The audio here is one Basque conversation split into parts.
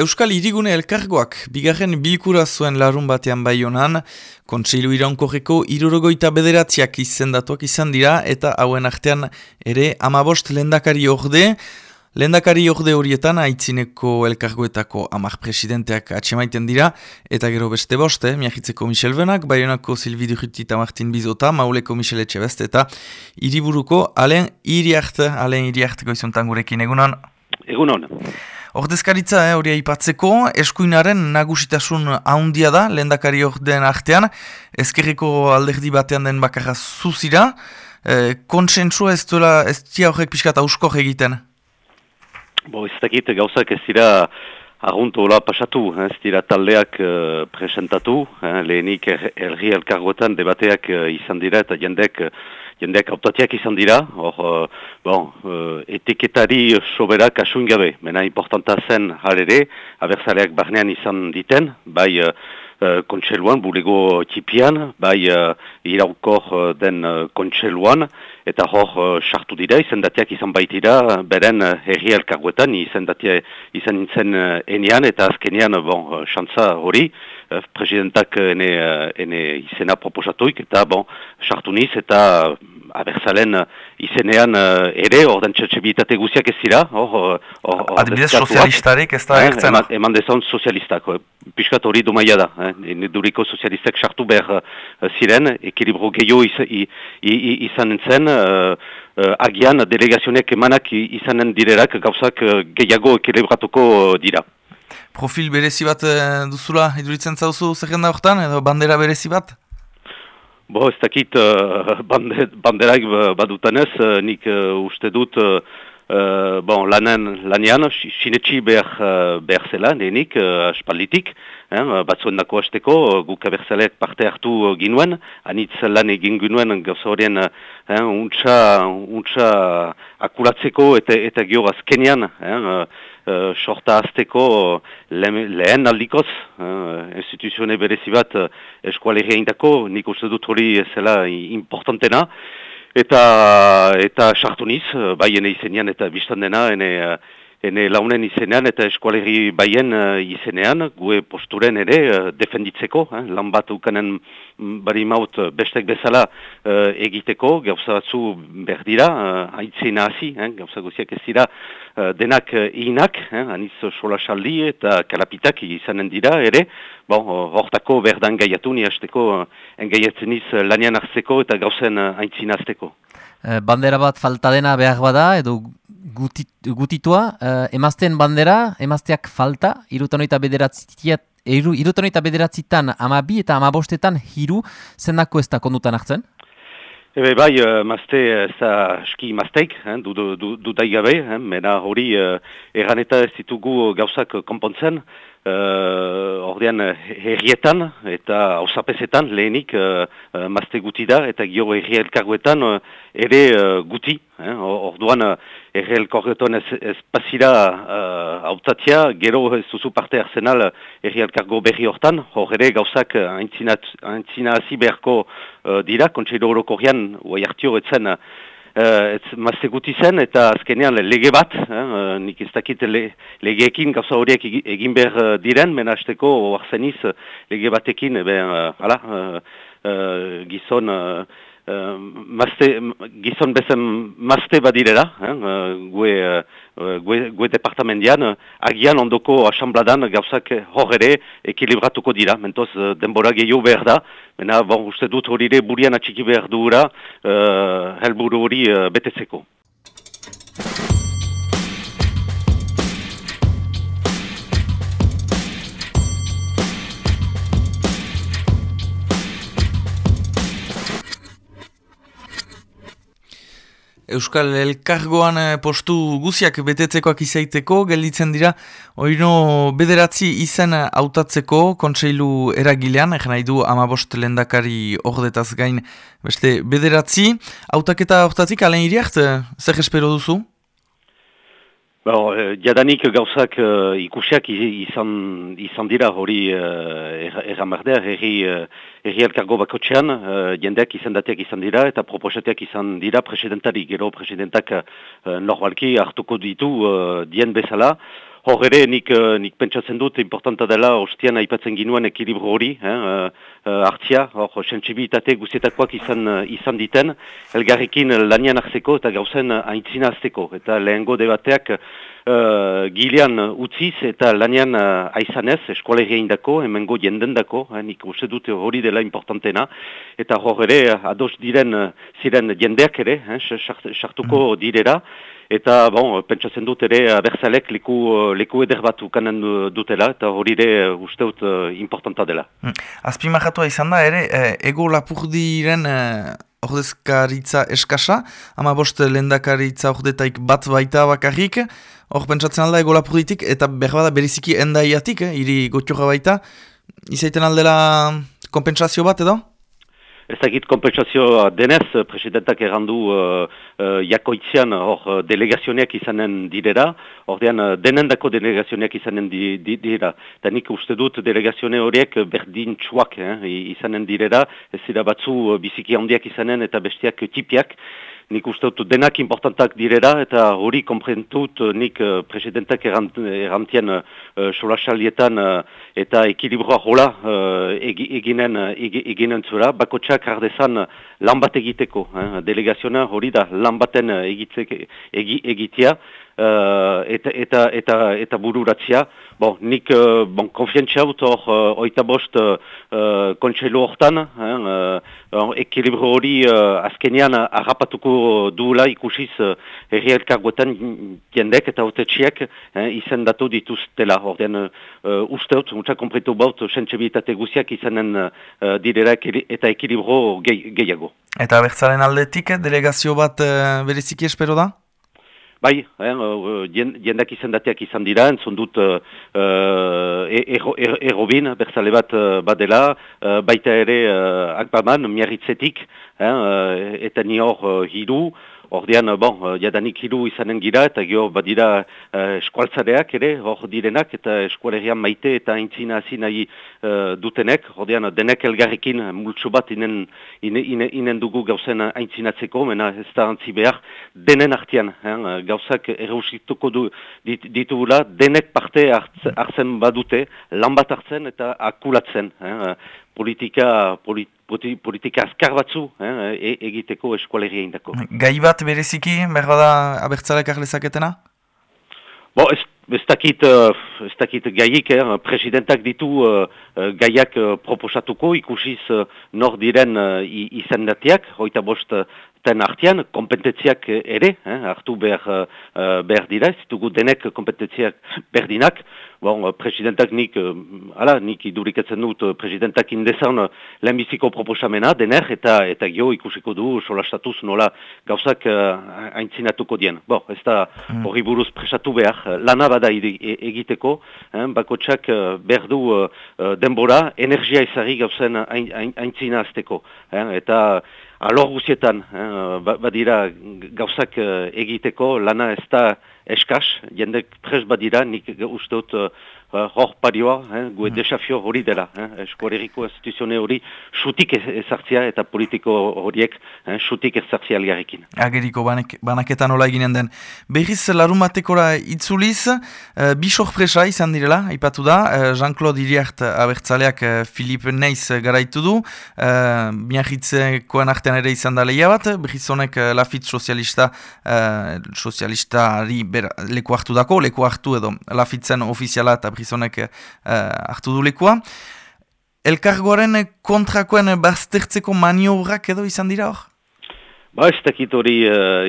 Euskal Irigune Elkargoak bigarren bilkura zuen larun batean bai honan, kontseilu iraunkorreko irurogoita bederatziak izendatuak izan dira eta hauen artean ere amabost lendakari orde, lendakari orde horietan aitzineko elkargoetako amak presidenteak atxemaiten dira, eta gero beste boste, miahitzeko Michel Benak, Bayonako Silvi Durruti eta Martin Bizota, Mauleko Michel Etxebest eta iriburuko Alen Iriart, Alen Iriart goizuntan gurekin egunon. Egunon. Ordezkaritza eh, hori aipatzeko, eskuinaren nagusitasun haundia da, lehendakari den artean, ezkerriko alderdi batean den bakarra zuzira, eh, konsentsua ez duela, ez tia horrek pixkat auskor egiten? Bo, ez dakit gauzak ez dira arguntu hola pasatu, eh, ez dira taldeak uh, presentatu, eh, lehenik er, erri elkargoetan debateak uh, izan dira eta jendek jendeak autatiak izan dira, hor, uh, bon, uh, etiketari sobera kasun gabe, mena importanta zen harere, abertzaleak barnean izan diten, bai uh, uh, kontseluan, bulego tipian, bai uh, iraukor uh, den uh, kontseluan, eta hor uh, sartu dira, izendateak izan baitira, beren uh, herri elkarguetan, izendatea izan nintzen uh, enean, eta azkenean, bon, uh, xantza hori, uh, presidentak ene, uh, ene izena proposatuik, eta bon, sartu niz, eta abertzalen uh, izenean uh, ere, ordan txetxebitate guziak ez dira. Or, or, Adibidez sozialistarik ez da eh, Eman, eman dezon sozialistak, piskat hori dumaia da. Eh, duriko sozialistak sartu behar uh, ziren, ekilibro gehiago iz, izan zen, uh, uh, agian delegazionek emanak izanen direrak gauzak uh, gehiago ekilibratuko dira. Profil berezi bat duzula iduritzen zauzu zerrenda horretan, edo bandera berezi bat? Bo, ez dakit uh, banderak badutanez, uh, nik uh, uste dut uh, bon, lanen, lanean, sinetxi behar, uh, behar zela, denik, uh, aspalditik, eh, batzuen dako hasteko, guk abertzaleak parte hartu ginuen, anitz lan egin ginuen gauza horien eh, untxa, untxa akulatzeko eta, eta gehiago azkenian, eh, uh, sorta azteko lehen aldikoz, uh, instituzione berezi bat uh, eskualegia indako, nik uste dut hori zela importantena, eta eta sartu niz, bai ene izenean eta biztan dena, ene, ene launen izenean eta eskualerri baien izenean, gue posturen ere defenditzeko, eh, lan bat ukanen bari maut bestek bezala egiteko, gauza batzu berdira, uh, haitzina hasi, eh, gauza guziak ez dira, Eh, denak inak, eh, aniz sola saldi eta kalapitak izanen dira ere, bon, hortako berdan gaiatu ni hasteko engaiatzen iz lanian hartzeko eta gauzen uh, aintzina azteko. bandera bat falta dena behar bada edo gutit, gutitua, uh, emazten bandera, emazteak falta, irutanoita bederatzitat, irutanoita bederatzitan amabi eta amabostetan hiru zendako ez da kondutan hartzen? Ebe bai, uh, mazte, ez da eski mazteik, eh, du, du, du, daigabe, eh, mena hori uh, erran eta ez ditugu gauzak konpontzen, uh, ordean herrietan eta hausapezetan lehenik uh, mazte guti da, eta gio herri elkarguetan uh, ere uh, guti, eh, orduan uh, herri elkarguetan ez, ez pasira hautatia, uh, gero ez duzu parte arsenal herri elkargo berri hortan, hor ere gauzak aintzina hasi beharko uh, dira, kontseiro orokorrian, oai hartio etzen, uh, ez mazte guti zen, eta azkenean lege bat, uh, nik ez dakit le, legeekin gauza horiek egin behar uh, diren, mena hasteko oarzeniz lege batekin, ben, uh, ala, uh, uh, gizon... Uh, Uh, mazte, gizon bezen mazte badirera, eh, gue, uh, gue, gue departamendian, agian ondoko asambladan gauzak hor ere ekilibratuko dira, mentoz uh, denbora gehiago behar da, mena bon, uste dut hori ere burian atxiki behar duura uh, helburu hori uh, betetzeko. Euskal Elkargoan eh, postu guziak betetzekoak izaiteko, gelditzen dira, oino bederatzi izan hautatzeko kontseilu eragilean, egin nahi du amabost lendakari ordetaz gain beste bederatzi. Hautaketa hortatik, alen iriart, zer espero duzu? Bon, eh, jadanik gauzak uh, ikusiak izan, izan dira hori uh, erramardea, herri, herri elkargo bakotxean, uh, jendeak izan dateak izan dira eta proposateak izan dira. Presidentari, gero presidentak uh, normalki hartuko ditu uh, dien bezala, Hor ere, nik, uh, nik pentsatzen dut, importanta dela, ostian aipatzen ginuen ekilibro hori, eh, uh, uh, hartzia, hor, sensibilitate guzietakoak izan, uh, izan diten, elgarrekin lanian hartzeko eta gauzen aintzina azteko. Eta lehengo debateak uh, gilean utziz eta lanian uh, aizanez, eskualerria indako, hemengo jenden dako, eh, nik uste dut hori dela importantena. Eta hor ere, ados diren, ziren jendeak ere, eh, sartuko mm. direra, Eta, bon, pentsatzen dut ere, berzalek leku, leku eder bat ukanen dutela, eta hori ere usteut uh, importanta dela. Hmm. Azpimahatua izan da, ere, eh, ego lapurdiren eh, ordezkaritza eskasa, ama bost lendakaritza ordetaik bat baita bakarrik, hor pentsatzen alda ego lapurditik, eta berbada beriziki endaiatik, eh, iri gotioa baita, izaiten aldela kompensazio bat edo? Ez dakit kompensazioa denez, presidentak errandu uh, uh, jakoitzean hor uh, delegazioneak izanen direra, ordean uh, denendako delegazioneak izanen di, di, dira. Eta nik uste dut delegazione horiek berdin txuak eh, izanen direra, ez dira batzu uh, biziki handiak izanen eta bestiak tipiak, nik uste dut denak importantak direra eta hori komprentut eh, nik uh, presidentak erantien uh, solasalietan uh, eta ekilibroa hola uh, eginen, eginen zura, bakotxak ardezan lan bat egiteko. Eh? Delegaziona hori da lan baten egitea, uh, eta, eta, eta, eta bururatzia. Bon, nik uh, bon, konfientzia dut hor uh, oita bost uh, kontseilu hortan, uh, ekilibro hori uh, azkenean harrapatuko duela ikusiz uh, errielkargoetan jendek eta autetxiek uh, izen datu dituztela. Horten uh, uste dut, mutxa kompretu baut, sentsebitate guziak izanen uh, direra eta ekilibro gehiago. Eta bertzaren aldetik, delegazio bat uh, bereziki espero da? Bai, eh, jendak izan dateak izan dira, entzun dut uh, errobin, berzale bat badela, uh, baita ere uh, akbaman, miarritzetik, eh, eta ni hor hiru, Ordean, bon, eh, jadanik hiru izanen gira eta gio badira uh, eskualtzareak ere, hor direnak eta eskualerian maite eta aintzina hasi nahi dutenek. Ordean, denek elgarrekin multsu bat inen, inen, inen dugu gauzen aintzinatzeko, mena ez da antzi behar, denen artian, hein, gauzak errausituko du, dit, ditugula, denek parte hartzen badute, lan bat hartzen eta akulatzen. Hein, politika, politika, politika azkar batzu eh, e, egiteko eskualeria indako. Gai bat bereziki, berra da abertzalek arlezaketena? Bo, ez, ez dakit, uh, ez dakit gaiik, eh, presidentak ditu uh, gaiak uh, proposatuko, ikusiz uh, nor diren uh, izan datiak, hoita bost ten artian, kompetentziak ere, eh, hartu behar, uh, behar dira, zitugu denek kompetentziak berdinak, bon, presidentak nik, uh, ala, nik iduriketzen dut, uh, presidentak indezan uh, lehenbiziko proposamena, dener, eta eta gio ikusiko du, solastatuz nola gauzak uh, aintzinatuko dien. Bo, ez da mm. hori buruz presatu behar, lana bada e, egiteko, eh, bakotsak uh, behar du denbora, energia ezari gauzen aintzina azteko. Eh, eta alor guzietan, eh, badira gauzak egiteko, lana ez da eskas, jendek pres badira, nik uste dut uh, hor parioa, eh, gue mm. desafio hori dela, eh, eskualeriko instituzione hori sutik ezartzia eta politiko horiek eh, sutik ezartzia algarrekin. Ageriko banek, banaketan hola eginen den. Berriz larumatekora itzuliz, uh, bi sorpresa izan direla, ipatu da, uh, Jean-Claude Iriart abertzaleak uh, Filip Neiz garaitu du, uh, miahitzekoan artean ere izan da lehia bat, berriz honek uh, Lafit sozialista, uh, sozialistari leku hartu dako, leku hartu edo lafitzen ofiziala eta brizonek uh, hartu du lekua. Elkargoaren kontrakoen baztertzeko maniobrak edo izan dira hor? Ba, ez dakit hori uh,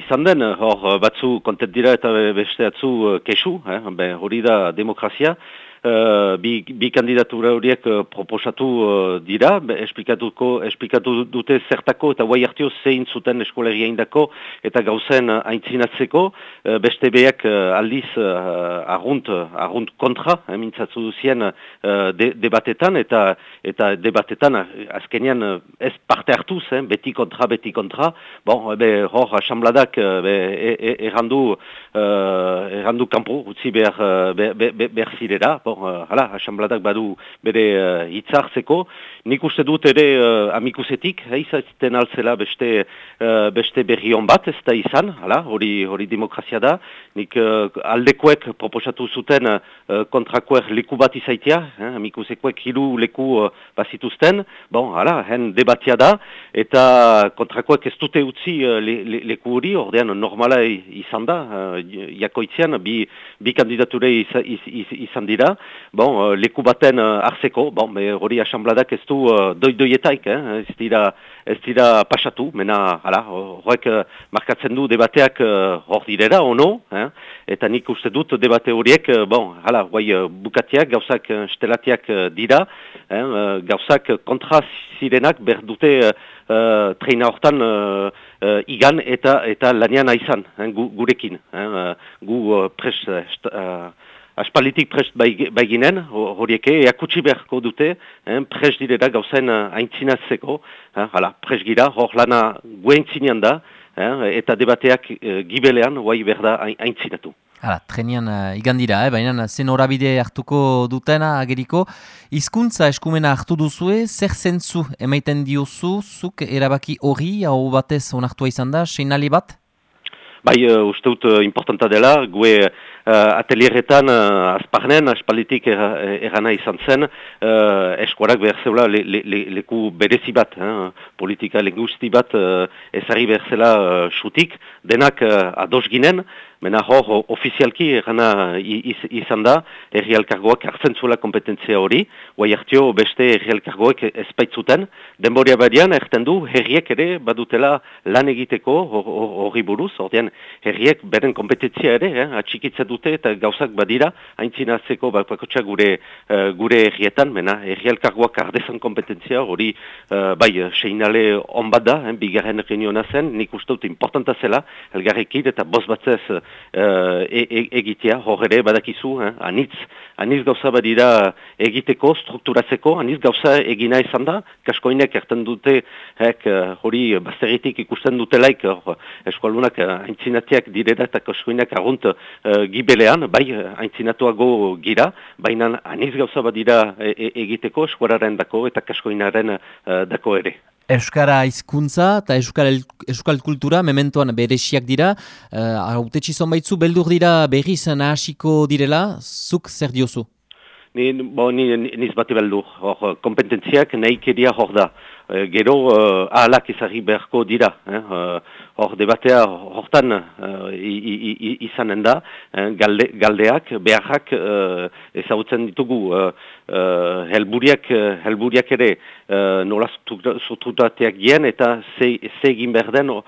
izan den, hor batzu kontet dira eta beste atzu uh, kesu, eh? hori da demokrazia. Uh, bi, bi kandidatura horiek uh, proposatu uh, dira, esplikatuko, esplikatu dute zertako eta guai hartio zein zuten eskolegia indako eta gauzen aintzinatzeko, beste beak aldiz argunt, argunt kontra, eh, mintzatzu duzien de, debatetan eta eta debatetan azkenean ez parte hartuz, eh, beti kontra, beti kontra, bon, be, hor asambladak uh, be, e, e, errandu, errandu kampu, utzi behar, behar, behar zirera, bon, bon, hala, asambladak badu bere uh, hitzartzeko, nik uste dut ere uh, amikusetik, eizatzen altzela beste, uh, beste berri hon bat, ez da izan, hala, hori, hori demokrazia da, nik uh, aldekoek proposatu zuten uh, kontrakoek leku bat izaitia, eh, amikusekoek hiru leku uh, bazituzten, bon, hala, hen debatia da, eta kontrakoek ez dute utzi uh, le, le, leku hori, ordean normala izan da, uh, jakoitzean, bi, bi kandidature izan dira, bon, uh, leku baten uh, arzeko, bon, hori asambladak ez du uh, doi-doietaik, eh, ez dira, ez dira pasatu, mena, hala, horrek markatzen du debateak hor direra, ono, eh, eta nik uste dut debate horiek, bon, hala, guai, bukatiak, gauzak stelatiak uh, dira, eh, gauzak kontra zirenak berdute uh, treina hortan uh, uh, igan eta eta lanian aizan, eh, gu, gurekin, eh, gu uh, pres, uh, aspalitik prest baiginen, horieke, eakutsi beharko dute, eh, prest direra gauzen haintzinatzeko, eh, hala, prest gira, hor lana guaintzinean da, eh, eta debateak eh, gibelean, guai berda haintzinatu. Hala, trenian uh, igandira, eh? baina zen horabide hartuko dutena ageriko. Hizkuntza eskumena hartu duzue, zer zentzu emaiten diozu, zuk erabaki hori, hau batez onartua izan da, seinali bat? Bai, uh, uste dut uh, importanta dela, gue uh, atelieretan uh, azparnen, aspalitik erana izan zen, uh, eskuarak behar zeula le, le, le, leku berezi bat, eh, politika lingusti bat uh, ezari behar zela uh, xutik, denak uh, ados ginen, Mena hor, ofizialki erana izan da, erri alkargoak hartzen zuela kompetentzia hori, guai hartio beste erri alkargoak ezpaitzuten, denboria badian erten du, herriek ere badutela lan egiteko hori buruz, ordean herriek beren kompetentzia ere, eh, atxikitza dute eta gauzak badira, haintzinatzeko bakotxa gure, uh, gure herrietan, mena erri alkargoak ardezan kompetentzia hori, uh, bai, seinale on bat da, eh, bigarren reuniona zen, nik uste dut importanta zela, elgarrekid eta boz batzez uh, egitea, hor ere badakizu, eh? anitz, anitz gauza badira egiteko, strukturatzeko, anitz gauza egina izan da, kaskoinek erten dute, hek, uh, hori bazteritik ikusten dutelaik, hor, eskualunak uh, aintzinatiak direra eta kaskoinek argunt uh, gibelean, bai aintzinatuago gira, baina anitz gauza badira e e egiteko, eskuararen dako eta kaskoinaren uh, dako ere. Euskara hizkuntza eta euskal, euskal kultura mementoan beresiak dira. Uh, Autetxizon baitzu, beldur dira berriz nahasiko direla, zuk zer diozu? Ni, bo, ni, niz bati beldur. Hor, kompetentziak nahi keria hor da. E, gero uh, ahalak ezagri beharko dira. Eh? Uh, hor debatea hortan uh, izanen da, eh? galde, galdeak, beharrak uh, ezagutzen ditugu uh, uh, helburiak, helburiak ere uh, nola strukturateak gien eta ze, ze egin behar den uh,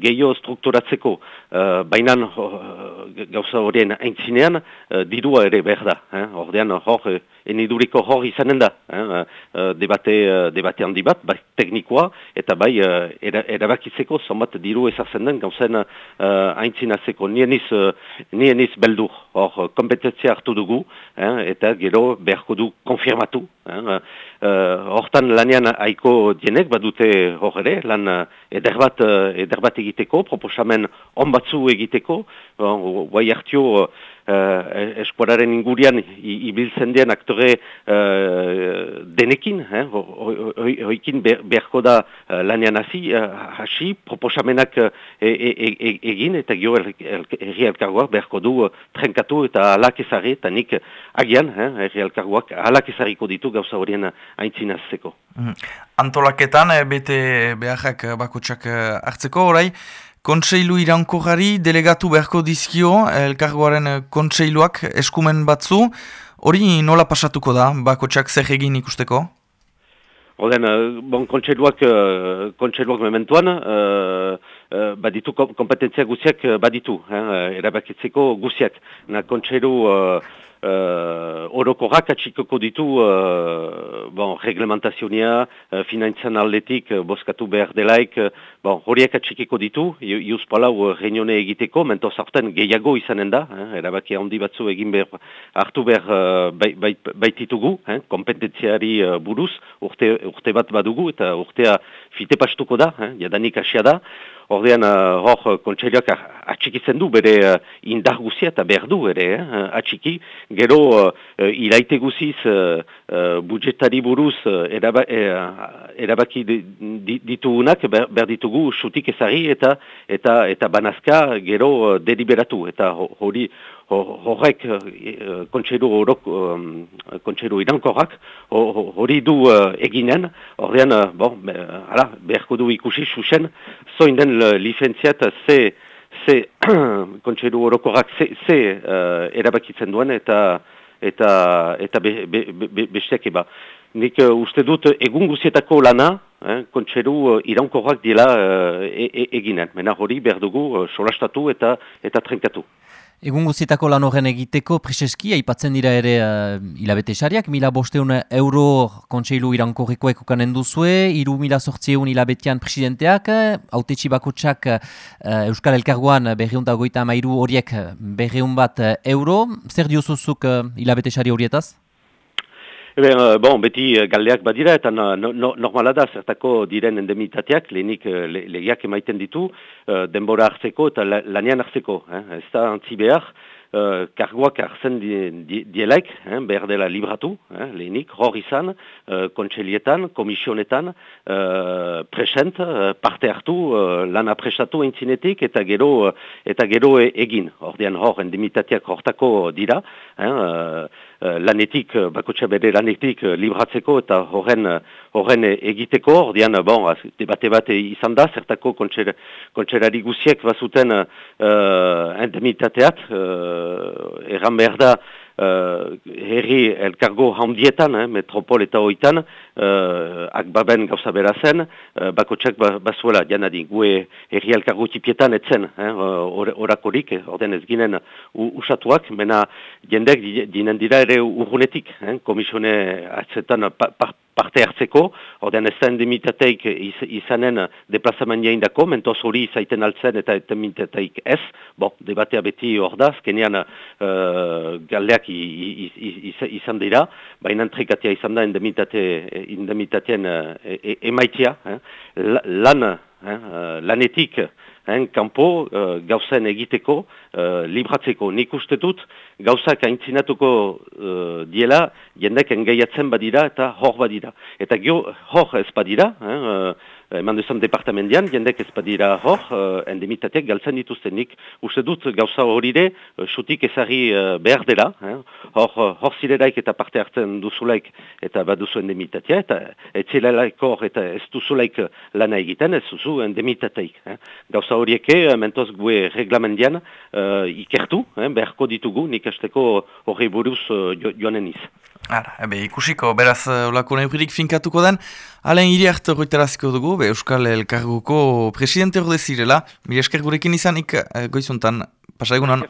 gehiago strukturatzeko. Uh, Baina uh, gauza horien aintzinean uh, dirua ere behar da. Eh? Ordean hor, eniduriko hor izanen da. Eh? Uh, debate, debate handi bat, bai teknikoa, eta bai erabakitzeko zonbat diru ezartzen den gauzen uh, aintzinatzeko. Nien iz, uh, nien iz beldur, hor kompetentzia hartu dugu, eh, eta gero beharko du konfirmatu. Eh, hortan lanean aiko dienek, badute hor ere, lan uh, eder, bat, uh, eder bat egiteko, proposamen on batzu egiteko, guai hartio uh, eskuararen ingurian ibiltzen dien aktore uh, denekin, eh, hoikin beharko da uh, lanean hasi, hasi proposamenak uh, egin eta gio erri elkargoak beharko du uh, trenkatu eta alak ezari eta nik agian eh, erri elkargoak alak ezariko ditu gauza horien haintzinazteko. Mm. Antolaketan, bete beharrak bakutsak hartzeko, orai, Kontseilu iranko gari, delegatu beharko dizkio, elkargoaren kontseiluak eskumen batzu, hori nola pasatuko da, bako txak zer egin ikusteko? Oden, eh, bon, kontseiluak, uh, kontseiluak mementuan, uh, uh, baditu kompetentzia guziak baditu, eh, erabakitzeko guziak. Na kontseilu uh, uh, orokorak atxikoko ditu uh, bon, reglementazionia, uh, finantzan aldetik, uh, boskatu behar delaik, uh, bon, horiek atxikiko ditu, iuz palau uh, reunione egiteko, mento zartan gehiago izanen da, eh, erabaki handi batzu egin behar, hartu behar uh, baititugu, bai, eh, kompetentziari uh, buruz, urte, urte bat badugu, eta urtea fite da, eh, jadanik asia da, Ordean, uh, hor, uh, kontseilioak atxikitzen du bere uh, indar guzia eta behar du ere, eh, atxiki. Gero, uh, iraite guziz, uh, uh, budjetari buruz uh, eraba, uh, erabaki ditugunak, behar ditugu sutik ezari eta eta eta banazka gero uh, deliberatu. Eta hori horrek uh, kontseilu horok, um, kontseilu irankorrak, hori du eginen, ordean, uh, bon, uh, beharko du ikusi susen, zoin den licentziat ze, ze kontseilu orokorrak ze, ze uh, erabakitzen duen eta eta eta be, be, be, besteak eba. Nik uh, uste dut egun guzietako lana, eh, kontseru uh, irankorrak dila uh, e, e, eginen. Mena hori behar dugu uh, solastatu eta eta trenkatu. Egun guztietako lan horren egiteko, Prezeski, aipatzen dira ere uh, hilabete sariak, mila bosteun euro kontseilu irankorrikoek okanen duzue, iru mila sortzieun hilabetean presidenteak, haute txibakotxak uh, Euskal Elkargoan berriun da goita amairu horiek berriun bat euro. Zer diozuzuk uh, hilabete sari horietaz? Eben, uh, bon, beti uh, galdeak badira eta no, no, normala da zertako diren endemitateak lehenik uh, legiak emaiten ditu denbora hartzeko eta lanean hartzeko. Eh? Ez da antzi behar, uh, karguak hartzen di, dielaik, eh, behar dela libratu, eh, lehenik, hor izan, uh, kontselietan, komisionetan, uh, present, parte hartu, uh, lana prestatu entzinetik, eta gero, eta gero e, egin. Ordean hor, endemitateak hortako dira, eh, lanetik, bakotxa bere lanetik libratzeko eta horren, horren egiteko, ordean, bon, debate bat izan da, zertako kontserari guziek bazuten uh, endemitateat, uh, erran behar da uh, herri elkargo handietan, eh, metropol eta oitan, uh, akbaben gauza berazen, uh, bako txak ba, bazuela, janadi, gue herri elkargo tipietan etzen, eh, orakorik, or, orden ez ginen usatuak, mena jendek dinen dira ere urgunetik, eh, komisione atzetan pa, pa, parte hartzeko, ordean ez da endemitateik izanen deplazamen jaindako, mentoz hori izaiten altzen eta endemitateik ez, bo, debatea beti hor da, azkenean uh, galdeak izan dira, baina entrekatea izan da endemitateen uh, e emaitia, eh? lan, eh? lanetik, hein, kanpo uh, gauzen egiteko, uh, libratzeko. Nik uste dut gauzak aintzinatuko uh, diela, jendek engaiatzen badira eta hor badira. Eta gio hor ez badira, hein, Eh, eman duzan departamendian, jendek ez badira hor, uh, endemitateak galtzen dituztenik. Uste dut gauza horire, uh, sutik ezari uh, behar dela, hor, hor zirelaik eta parte hartzen duzulaik eta baduzu endemitatea, eta etzilelaik hor eta ez duzulaik lana egiten, ez duzu endemitateik. Eh. Gauza horieke, mentoz gue reglamendian, uh, ikertu, eh, beharko ditugu, nik esteko horri buruz uh, joanen iz. Ara, ebe, ikusiko, beraz, olako neukirik finkatuko den, alen hiri hartu goitaraziko dugu, be, Euskal Elkarguko presidente hor dezirela, mire esker gurekin izanik, eh, goizuntan, pasa egunon.